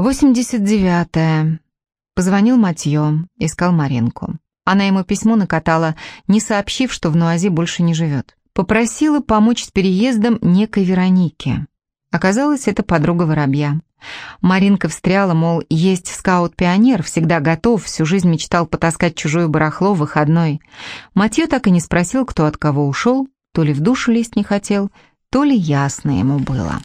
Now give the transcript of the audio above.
89-е. Позвонил Матье, искал Маринку. Она ему письмо накатала, не сообщив, что в Нуазе больше не живет. Попросила помочь с переездом некой Вероники. Оказалось, это подруга воробья. Маринка встряла, мол, есть скаут-пионер, всегда готов, всю жизнь мечтал потаскать чужое барахло в выходной. Матье так и не спросил, кто от кого ушел, то ли в душу лезть не хотел, то ли ясно ему было.